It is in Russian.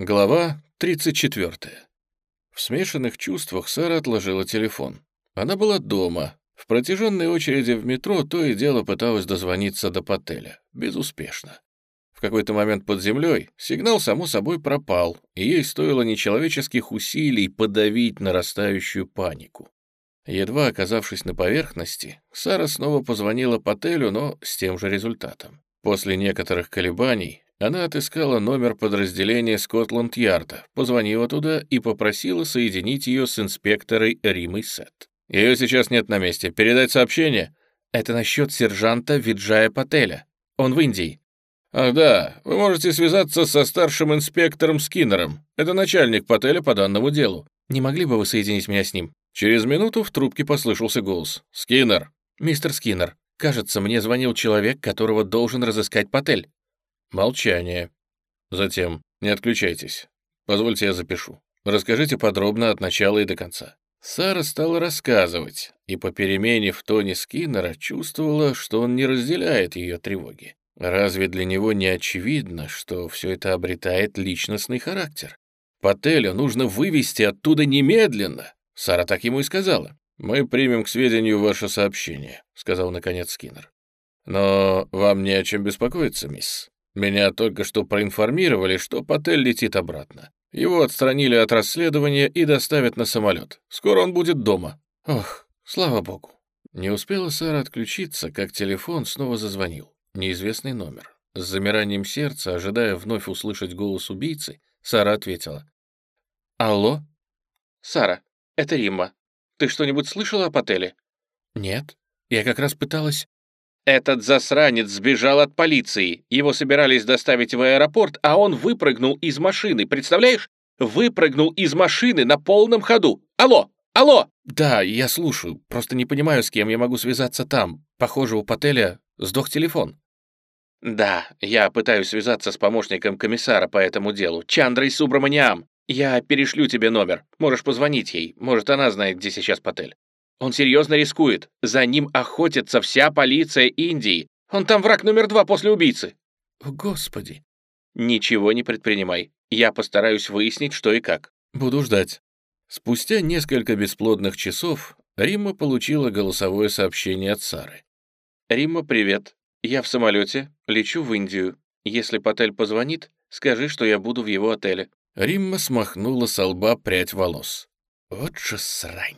Глава 34. В смешанных чувствах Сара отложила телефон. Она была дома. В протяженной очереди в метро то и дело пыталась дозвониться до Пателя. Безуспешно. В какой-то момент под землей сигнал, само собой, пропал, и ей стоило нечеловеческих усилий подавить нарастающую панику. Едва оказавшись на поверхности, Сара снова позвонила Пателю, но с тем же результатом. После некоторых колебаний она отыскала номер подразделения Скотланд-Ярда, позвонила туда и попросила соединить ее с инспекторой Римой Сет. «Ее сейчас нет на месте. Передать сообщение?» «Это насчет сержанта Виджая Пателя. Он в Индии». «Ах да, вы можете связаться со старшим инспектором Скиннером. Это начальник Пателя по данному делу. Не могли бы вы соединить меня с ним?» Через минуту в трубке послышался голос. «Скиннер». «Мистер Скиннер, кажется, мне звонил человек, которого должен разыскать Патель». Молчание. Затем, не отключайтесь. Позвольте я запишу. Расскажите подробно от начала и до конца. Сара стала рассказывать, и по перемене в тоне Скиннера чувствовала, что он не разделяет ее тревоги. Разве для него не очевидно, что все это обретает личностный характер? Пателя нужно вывести оттуда немедленно. Сара так ему и сказала. «Мы примем к сведению ваше сообщение», — сказал наконец Скиннер. «Но вам не о чем беспокоиться, мисс. Меня только что проинформировали, что Патель летит обратно. Его отстранили от расследования и доставят на самолет. Скоро он будет дома. Ох, слава богу. Не успела Сара отключиться, как телефон снова зазвонил. Неизвестный номер. С замиранием сердца, ожидая вновь услышать голос убийцы, Сара ответила. «Алло?» «Сара, это Римма. Ты что-нибудь слышала о Пателе?» «Нет. Я как раз пыталась...» Этот засранец сбежал от полиции. Его собирались доставить в аэропорт, а он выпрыгнул из машины. Представляешь? Выпрыгнул из машины на полном ходу. Алло! Алло! Да, я слушаю. Просто не понимаю, с кем я могу связаться там. Похоже, у Пателя сдох телефон. Да, я пытаюсь связаться с помощником комиссара по этому делу, Чандрой Субраманиам. Я перешлю тебе номер. Можешь позвонить ей. Может, она знает, где сейчас Патель. Он серьезно рискует. За ним охотится вся полиция Индии. Он там враг номер два после убийцы. Господи. Ничего не предпринимай. Я постараюсь выяснить, что и как. Буду ждать. Спустя несколько бесплодных часов Римма получила голосовое сообщение от Сары. «Римма, привет. Я в самолете, лечу в Индию. Если Патель позвонит, скажи, что я буду в его отеле». Римма смахнула со лба прядь волос. «Вот же срань!»